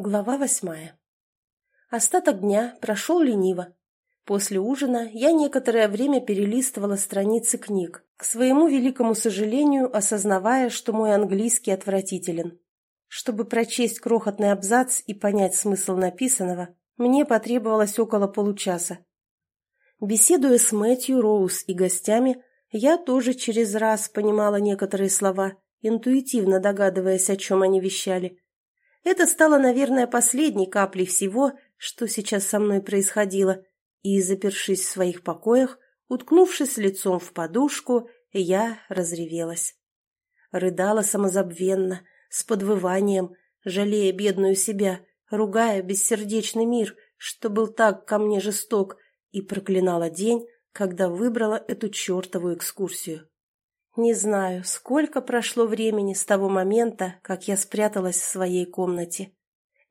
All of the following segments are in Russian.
Глава восьмая. Остаток дня прошел лениво. После ужина я некоторое время перелистывала страницы книг, к своему великому сожалению осознавая, что мой английский отвратителен. Чтобы прочесть крохотный абзац и понять смысл написанного, мне потребовалось около получаса. Беседуя с Мэтью, Роуз и гостями, я тоже через раз понимала некоторые слова, интуитивно догадываясь, о чем они вещали – это стало, наверное, последней каплей всего, что сейчас со мной происходило, и, запершись в своих покоях, уткнувшись лицом в подушку, я разревелась. Рыдала самозабвенно, с подвыванием, жалея бедную себя, ругая бессердечный мир, что был так ко мне жесток, и проклинала день, когда выбрала эту чертову экскурсию. Не знаю, сколько прошло времени с того момента, как я спряталась в своей комнате.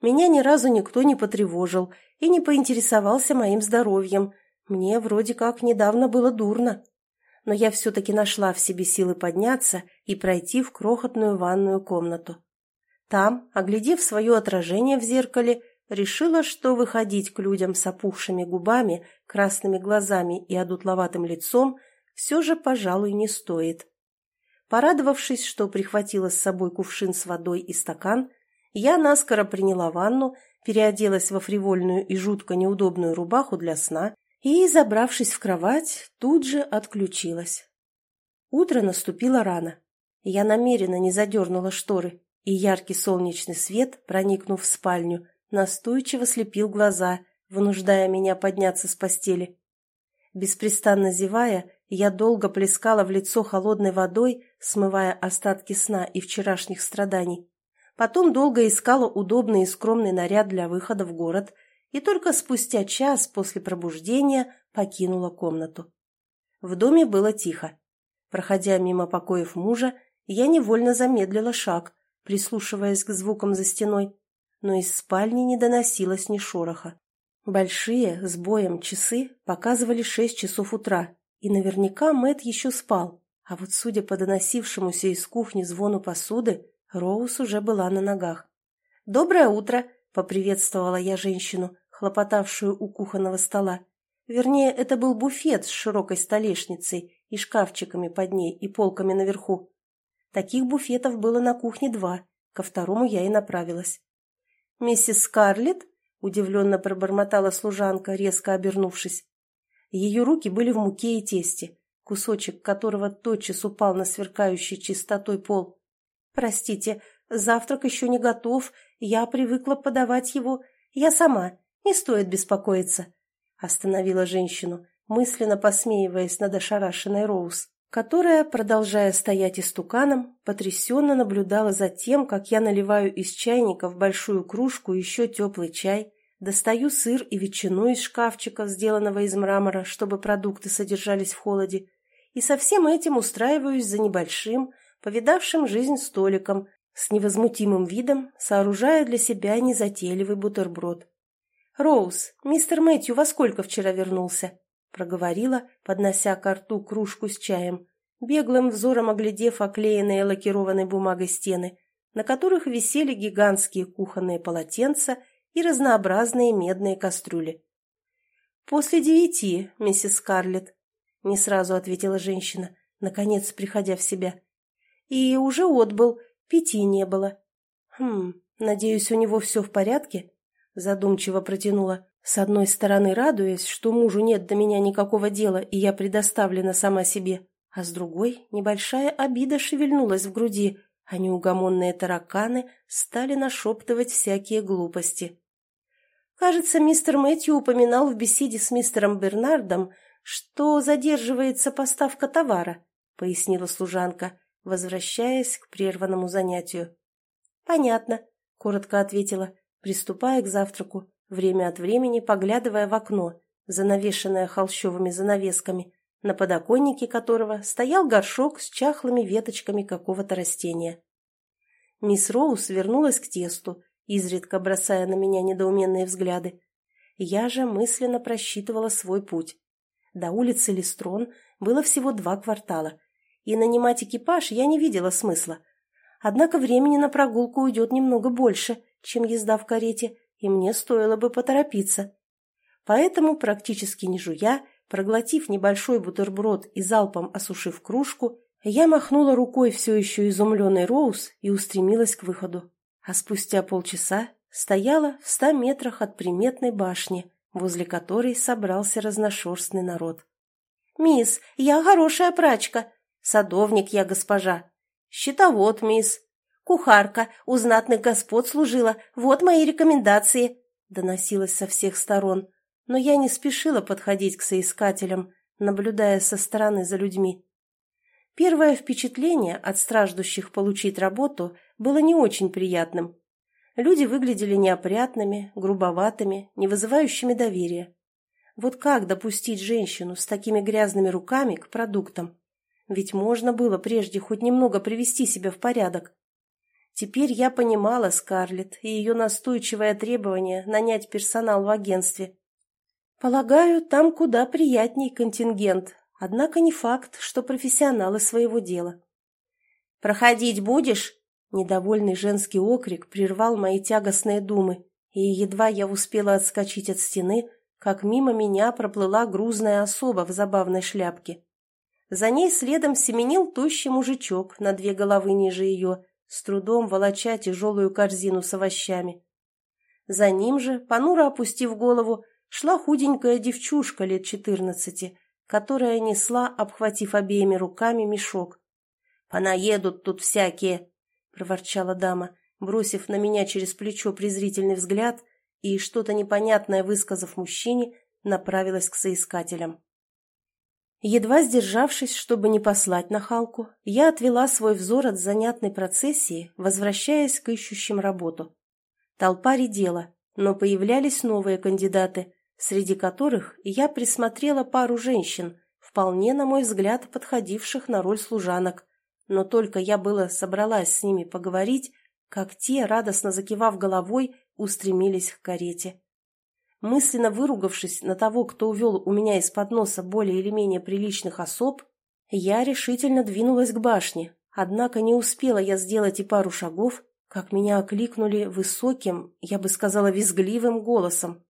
Меня ни разу никто не потревожил и не поинтересовался моим здоровьем. Мне вроде как недавно было дурно. Но я все-таки нашла в себе силы подняться и пройти в крохотную ванную комнату. Там, оглядев свое отражение в зеркале, решила, что выходить к людям с опухшими губами, красными глазами и одутловатым лицом все же, пожалуй, не стоит. Порадовавшись, что прихватила с собой кувшин с водой и стакан, я наскоро приняла ванну, переоделась во фривольную и жутко неудобную рубаху для сна и, забравшись в кровать, тут же отключилась. Утро наступило рано. Я намеренно не задернула шторы, и яркий солнечный свет, проникнув в спальню, настойчиво слепил глаза, вынуждая меня подняться с постели. Беспрестанно зевая, я долго плескала в лицо холодной водой, смывая остатки сна и вчерашних страданий. Потом долго искала удобный и скромный наряд для выхода в город и только спустя час после пробуждения покинула комнату. В доме было тихо. Проходя мимо покоев мужа, я невольно замедлила шаг, прислушиваясь к звукам за стеной, но из спальни не доносилось ни шороха. Большие, с боем часы показывали шесть часов утра, и наверняка Мэт еще спал, а вот судя по доносившемуся из кухни звону посуды, Роуз уже была на ногах. «Доброе утро!» — поприветствовала я женщину, хлопотавшую у кухонного стола. Вернее, это был буфет с широкой столешницей и шкафчиками под ней и полками наверху. Таких буфетов было на кухне два, ко второму я и направилась. «Миссис Скарлетт?» — удивленно пробормотала служанка, резко обернувшись. Ее руки были в муке и тесте, кусочек которого тотчас упал на сверкающий чистотой пол. «Простите, завтрак еще не готов, я привыкла подавать его. Я сама, не стоит беспокоиться», — остановила женщину, мысленно посмеиваясь над ошарашенной Роуз, которая, продолжая стоять истуканом, потрясенно наблюдала за тем, как я наливаю из чайника в большую кружку еще теплый чай, Достаю сыр и ветчину из шкафчика, сделанного из мрамора, чтобы продукты содержались в холоде, и со всем этим устраиваюсь за небольшим, повидавшим жизнь столиком, с невозмутимым видом, сооружая для себя незатейливый бутерброд. «Роуз, мистер Мэтью во сколько вчера вернулся?» — проговорила, поднося к рту кружку с чаем, беглым взором оглядев оклеенные лакированной бумагой стены, на которых висели гигантские кухонные полотенца и разнообразные медные кастрюли. «После девяти, миссис Скарлетт», — не сразу ответила женщина, наконец приходя в себя. «И уже отбыл, пяти не было». «Хм, надеюсь, у него все в порядке?» Задумчиво протянула, с одной стороны радуясь, что мужу нет до меня никакого дела, и я предоставлена сама себе, а с другой небольшая обида шевельнулась в груди, а неугомонные тараканы стали нашептывать всякие глупости. Кажется, мистер Мэтью упоминал в беседе с мистером Бернардом, что задерживается поставка товара, пояснила служанка, возвращаясь к прерванному занятию. Понятно, коротко ответила, приступая к завтраку, время от времени поглядывая в окно, занавешенное холщовыми занавесками, на подоконнике которого стоял горшок с чахлыми веточками какого-то растения. Мисс Роуз вернулась к тесту, изредка бросая на меня недоуменные взгляды. Я же мысленно просчитывала свой путь. До улицы Листрон было всего два квартала, и нанимать экипаж я не видела смысла. Однако времени на прогулку уйдет немного больше, чем езда в карете, и мне стоило бы поторопиться. Поэтому, практически не жуя, проглотив небольшой бутерброд и залпом осушив кружку, я махнула рукой все еще изумленный Роуз и устремилась к выходу. А спустя полчаса стояла в ста метрах от приметной башни, возле которой собрался разношерстный народ. «Мисс, я хорошая прачка. Садовник я госпожа. Щитовод, мисс. Кухарка, у знатных господ служила. Вот мои рекомендации», — доносилось со всех сторон. Но я не спешила подходить к соискателям, наблюдая со стороны за людьми. Первое впечатление от страждущих получить работу было не очень приятным. Люди выглядели неопрятными, грубоватыми, не вызывающими доверия. Вот как допустить женщину с такими грязными руками к продуктам? Ведь можно было прежде хоть немного привести себя в порядок. Теперь я понимала Скарлетт и ее настойчивое требование нанять персонал в агентстве. Полагаю, там куда приятней контингент, однако не факт, что профессионалы своего дела. «Проходить будешь?» Недовольный женский окрик прервал мои тягостные думы, и едва я успела отскочить от стены, как мимо меня проплыла грузная особа в забавной шляпке. За ней следом семенил тощий мужичок на две головы ниже ее, с трудом волоча тяжелую корзину с овощами. За ним же, понуро опустив голову, шла худенькая девчушка лет четырнадцати, которая несла, обхватив обеими руками, мешок. «Понаедут тут всякие!» — проворчала дама, бросив на меня через плечо презрительный взгляд и, что-то непонятное высказав мужчине, направилась к соискателям. Едва сдержавшись, чтобы не послать нахалку, я отвела свой взор от занятной процессии, возвращаясь к ищущим работу. Толпа редела, но появлялись новые кандидаты, среди которых я присмотрела пару женщин, вполне, на мой взгляд, подходивших на роль служанок, но только я было собралась с ними поговорить, как те, радостно закивав головой, устремились к карете. Мысленно выругавшись на того, кто увел у меня из-под носа более или менее приличных особ, я решительно двинулась к башне, однако не успела я сделать и пару шагов, как меня окликнули высоким, я бы сказала, визгливым голосом.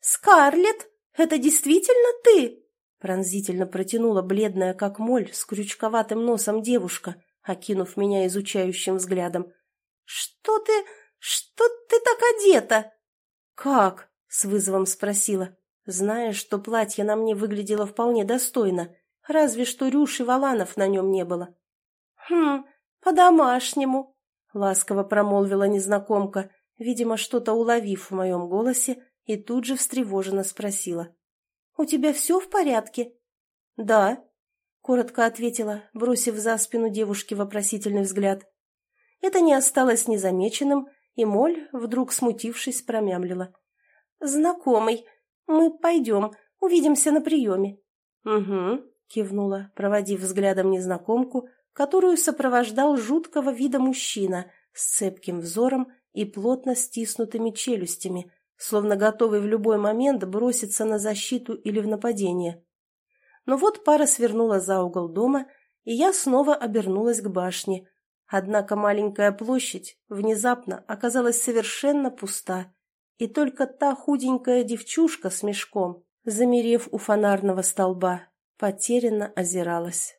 «Скарлетт, это действительно ты?» Пронзительно протянула бледная, как моль, с крючковатым носом девушка, окинув меня изучающим взглядом. «Что ты... что ты так одета?» «Как?» — с вызовом спросила, зная, что платье на мне выглядело вполне достойно, разве что рюши валанов на нем не было. «Хм, по-домашнему», — ласково промолвила незнакомка, видимо, что-то уловив в моем голосе, и тут же встревоженно спросила. «У тебя все в порядке?» «Да», — коротко ответила, бросив за спину девушки вопросительный взгляд. Это не осталось незамеченным, и Моль, вдруг смутившись, промямлила. «Знакомый. Мы пойдем, увидимся на приеме». «Угу», — кивнула, проводив взглядом незнакомку, которую сопровождал жуткого вида мужчина с цепким взором и плотно стиснутыми челюстями, словно готовый в любой момент броситься на защиту или в нападение. Но вот пара свернула за угол дома, и я снова обернулась к башне. Однако маленькая площадь внезапно оказалась совершенно пуста, и только та худенькая девчушка с мешком, замерев у фонарного столба, потерянно озиралась.